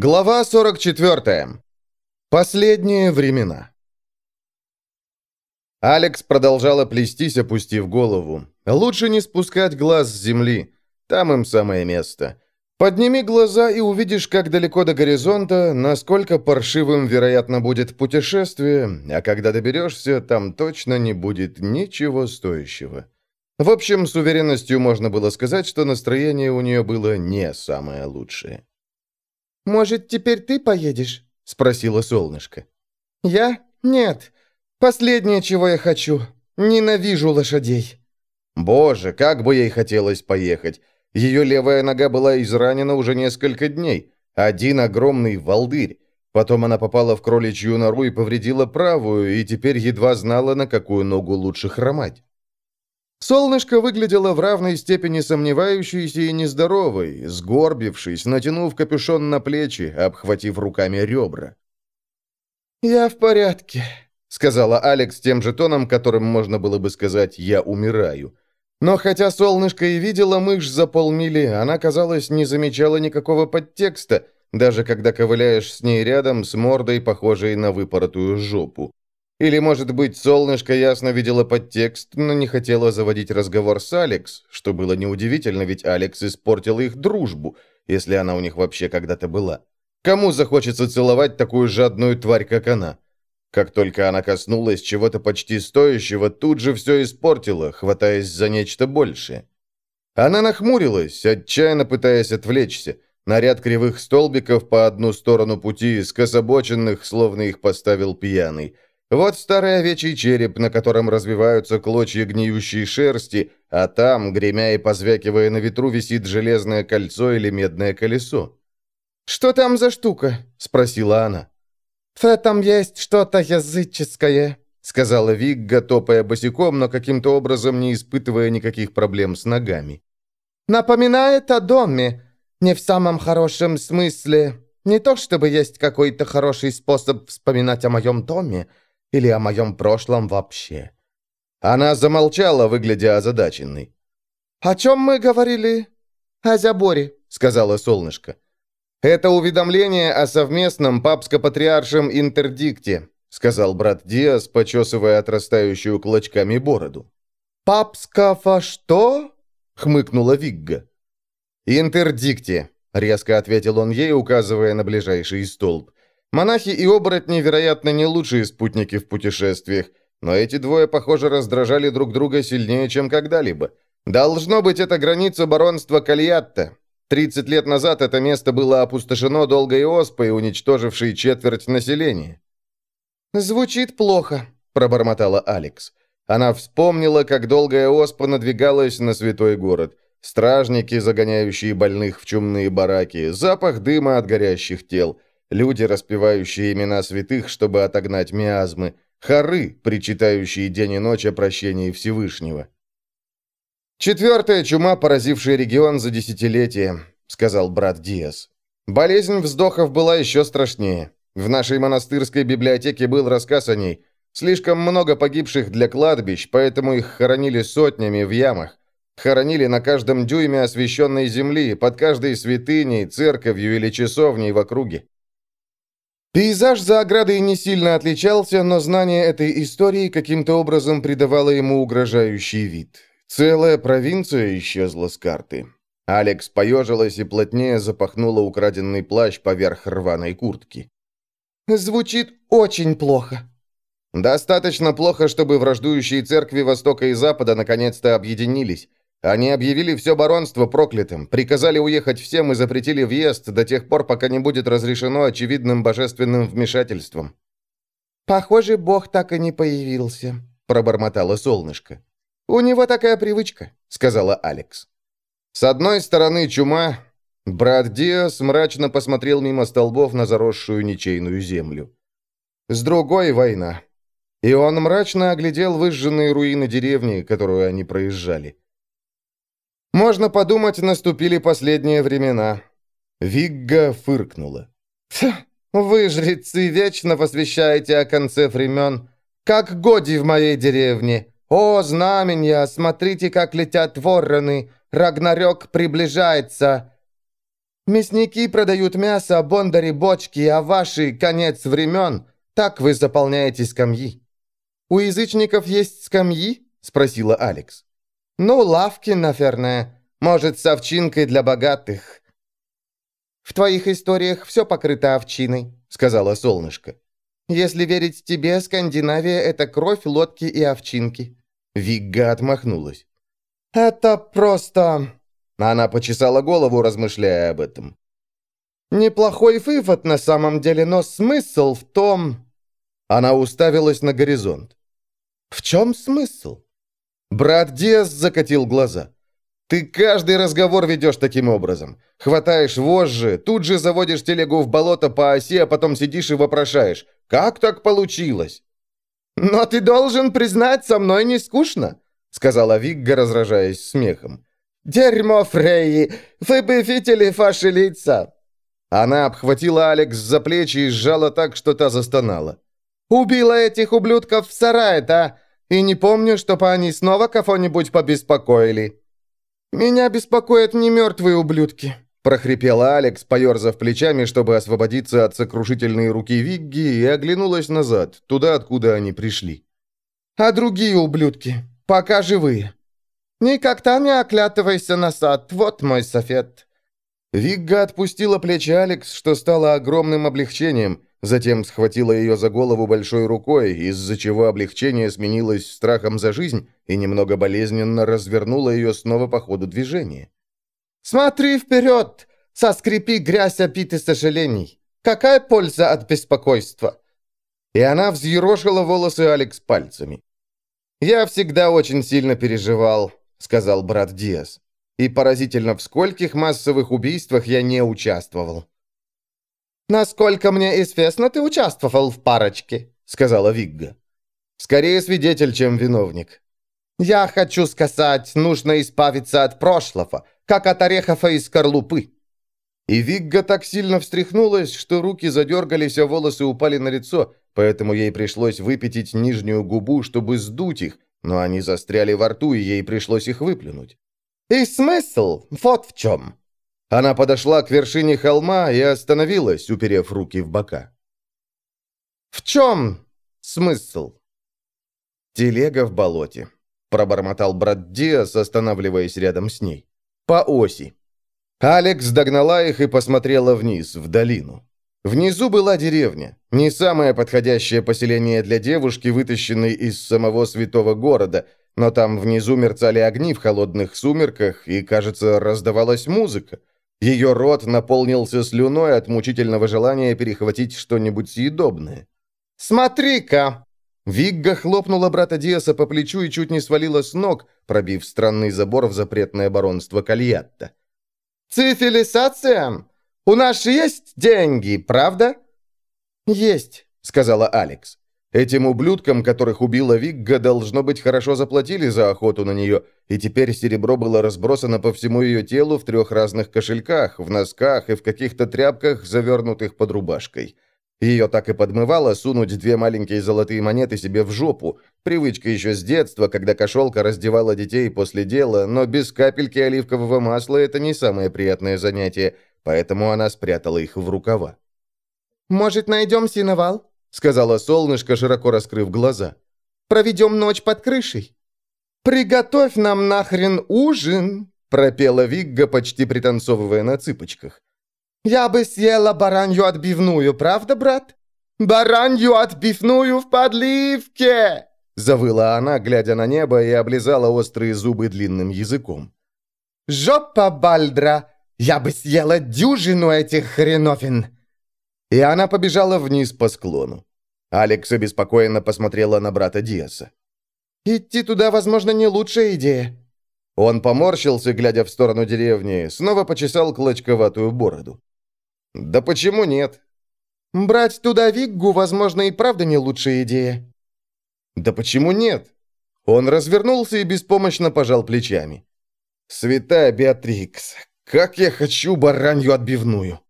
Глава 44. Последние времена. Алекс продолжала плестись, опустив голову. Лучше не спускать глаз с земли. Там им самое место. Подними глаза и увидишь, как далеко до горизонта, насколько паршивым, вероятно, будет путешествие, а когда доберешься, там точно не будет ничего стоящего. В общем, с уверенностью можно было сказать, что настроение у нее было не самое лучшее. «Может, теперь ты поедешь?» — спросила солнышко. «Я? Нет. Последнее, чего я хочу. Ненавижу лошадей». Боже, как бы ей хотелось поехать. Ее левая нога была изранена уже несколько дней. Один огромный волдырь. Потом она попала в кроличью нору и повредила правую, и теперь едва знала, на какую ногу лучше хромать. Солнышко выглядело в равной степени сомневающейся и нездоровой, сгорбившись, натянув капюшон на плечи, обхватив руками ребра. «Я в порядке», — сказала Алекс тем же тоном, которым можно было бы сказать «я умираю». Но хотя солнышко и видела мышь за полмили, она, казалось, не замечала никакого подтекста, даже когда ковыляешь с ней рядом с мордой, похожей на выпоротую жопу. Или, может быть, солнышко ясно видела подтекст, но не хотела заводить разговор с Алекс, что было неудивительно, ведь Алекс испортила их дружбу, если она у них вообще когда-то была. Кому захочется целовать такую жадную тварь, как она? Как только она коснулась чего-то почти стоящего, тут же все испортила, хватаясь за нечто большее. Она нахмурилась, отчаянно пытаясь отвлечься. На ряд кривых столбиков по одну сторону пути, скособоченных, словно их поставил пьяный – вот старый овечий череп, на котором развиваются клочья гниющей шерсти, а там, гремя и позвякивая на ветру, висит железное кольцо или медное колесо. «Что там за штука?» — спросила она. «В этом есть что-то языческое», — сказала Вигга, топая босиком, но каким-то образом не испытывая никаких проблем с ногами. «Напоминает о доме. Не в самом хорошем смысле. Не то чтобы есть какой-то хороший способ вспоминать о моем доме, — или о моем прошлом вообще?» Она замолчала, выглядя озадаченной. «О чем мы говорили?» «О заборе», — сказала солнышко. «Это уведомление о совместном папско-патриаршем интердикте», — сказал брат Диас, почесывая отрастающую клочками бороду. «Папскафа что?» — хмыкнула Вигга. «Интердикте», — резко ответил он ей, указывая на ближайший столб. Монахи и оборотни, вероятно, не лучшие спутники в путешествиях, но эти двое, похоже, раздражали друг друга сильнее, чем когда-либо. Должно быть, это граница баронства Кальятта. Тридцать лет назад это место было опустошено долгой оспой, уничтожившей четверть населения. «Звучит плохо», — пробормотала Алекс. Она вспомнила, как долгая оспа надвигалась на святой город. Стражники, загоняющие больных в чумные бараки, запах дыма от горящих тел — люди, распевающие имена святых, чтобы отогнать миазмы, хоры, причитающие день и ночь о прощении Всевышнего. «Четвертая чума, поразившая регион за десятилетия», — сказал брат Диас. «Болезнь вздохов была еще страшнее. В нашей монастырской библиотеке был рассказ о ней. Слишком много погибших для кладбищ, поэтому их хоронили сотнями в ямах. Хоронили на каждом дюйме освященной земли, под каждой святыней, церковью или часовней в округе. Пейзаж за оградой не сильно отличался, но знание этой истории каким-то образом придавало ему угрожающий вид. Целая провинция исчезла с карты. Алекс поежилась и плотнее запахнула украденный плащ поверх рваной куртки. «Звучит очень плохо». «Достаточно плохо, чтобы враждующие церкви Востока и Запада наконец-то объединились. Они объявили все баронство проклятым, приказали уехать всем и запретили въезд до тех пор, пока не будет разрешено очевидным божественным вмешательством. «Похоже, Бог так и не появился», — пробормотало солнышко. «У него такая привычка», — сказала Алекс. С одной стороны чума. Брат Диас мрачно посмотрел мимо столбов на заросшую ничейную землю. С другой — война. И он мрачно оглядел выжженные руины деревни, которую они проезжали. Можно подумать, наступили последние времена. Вигга фыркнула. «Вы, жрецы, вечно посвящаете о конце времен. Как годи в моей деревне. О, знаменья, смотрите, как летят вороны. Рагнарёк приближается». Мясники продают мясо, бондари, бочки, а ваши – конец времен. Так вы заполняете скамьи». «У язычников есть скамьи?» – спросила Алекс. «Ну, лавки, наверное. Может, с овчинкой для богатых». «В твоих историях все покрыто овчиной», — сказала солнышко. «Если верить тебе, Скандинавия — это кровь, лодки и овчинки». Вигга отмахнулась. «Это просто...» Она почесала голову, размышляя об этом. «Неплохой вывод на самом деле, но смысл в том...» Она уставилась на горизонт. «В чем смысл?» Брат Диас закатил глаза. «Ты каждый разговор ведешь таким образом. Хватаешь вожжи, тут же заводишь телегу в болото по оси, а потом сидишь и вопрошаешь. Как так получилось?» «Но ты должен признать, со мной не скучно», — сказала Вигга, разражаясь смехом. «Дерьмо, Фрейи! Вы бы видели ваши лица!» Она обхватила Алекс за плечи и сжала так, что та застонала. «Убила этих ублюдков в сарае-то, и не помню, чтобы они снова кого-нибудь побеспокоили». «Меня беспокоят не мертвые ублюдки», — прохрипела Алекс, поерзав плечами, чтобы освободиться от сокрушительной руки Вигги, и оглянулась назад, туда, откуда они пришли. «А другие ублюдки, пока живые. Никогда не оклятывайся на сад, вот мой совет». Вигга отпустила плечи Алекс, что стало огромным облегчением, затем схватила ее за голову большой рукой, из-за чего облегчение сменилось страхом за жизнь и немного болезненно развернула ее снова по ходу движения. «Смотри вперед! Соскрепи грязь обид и сожалений! Какая польза от беспокойства?» И она взъерошила волосы Алекс пальцами. «Я всегда очень сильно переживал», — сказал брат Диас. «И поразительно, в скольких массовых убийствах я не участвовал». «Насколько мне известно, ты участвовал в парочке», — сказала Вигга. «Скорее свидетель, чем виновник». «Я хочу сказать, нужно избавиться от прошлого, как от орехов из скорлупы». И Вигга так сильно встряхнулась, что руки задергались, а волосы упали на лицо, поэтому ей пришлось выпятить нижнюю губу, чтобы сдуть их, но они застряли во рту, и ей пришлось их выплюнуть. «И смысл? Вот в чем. Она подошла к вершине холма и остановилась, уперев руки в бока. «В чем смысл?» «Телега в болоте», — пробормотал брат Диас, останавливаясь рядом с ней. «По оси». Алекс догнала их и посмотрела вниз, в долину. Внизу была деревня, не самое подходящее поселение для девушки, вытащенной из самого святого города, но там внизу мерцали огни в холодных сумерках, и, кажется, раздавалась музыка. Ее рот наполнился слюной от мучительного желания перехватить что-нибудь съедобное. «Смотри-ка!» Вигга хлопнула брата Диаса по плечу и чуть не свалила с ног, пробив странный забор в запретное баронство Кальятта. «Цивилизация? У нас есть деньги, правда?» «Есть», — сказала Алекс. Этим ублюдкам, которых убила Вигга, должно быть, хорошо заплатили за охоту на нее, и теперь серебро было разбросано по всему ее телу в трех разных кошельках, в носках и в каких-то тряпках, завернутых под рубашкой. Ее так и подмывало сунуть две маленькие золотые монеты себе в жопу. Привычка еще с детства, когда кошелка раздевала детей после дела, но без капельки оливкового масла это не самое приятное занятие, поэтому она спрятала их в рукава. «Может, найдем синовал?» — сказала солнышко, широко раскрыв глаза. «Проведем ночь под крышей». «Приготовь нам нахрен ужин!» — пропела Вигга, почти пританцовывая на цыпочках. «Я бы съела баранью отбивную, правда, брат? Баранью отбивную в подливке!» Завыла она, глядя на небо, и облизала острые зубы длинным языком. «Жопа Бальдра! Я бы съела дюжину этих хреновин!» И она побежала вниз по склону. Алекс обеспокоенно посмотрела на брата Диаса. «Идти туда, возможно, не лучшая идея». Он поморщился, глядя в сторону деревни, снова почесал клочковатую бороду. «Да почему нет?» «Брать туда Виггу, возможно, и правда не лучшая идея». «Да почему нет?» Он развернулся и беспомощно пожал плечами. «Святая Беатрикс, как я хочу баранью отбивную!»